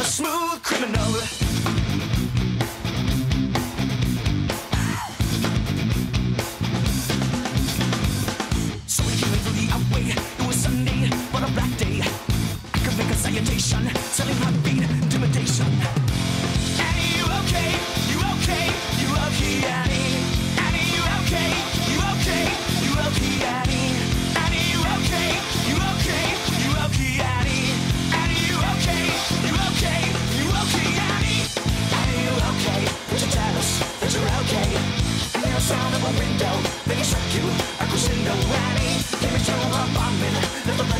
a smooth criminal. So we came in through the weigh, it was Sunday, but a black day. I could make a salutation, selling hot beat, intimidation. Hey, you okay? You okay? You okay? Yeah. sound of a window. Then can shock you, a crescendo, and he Give me your bombing. let the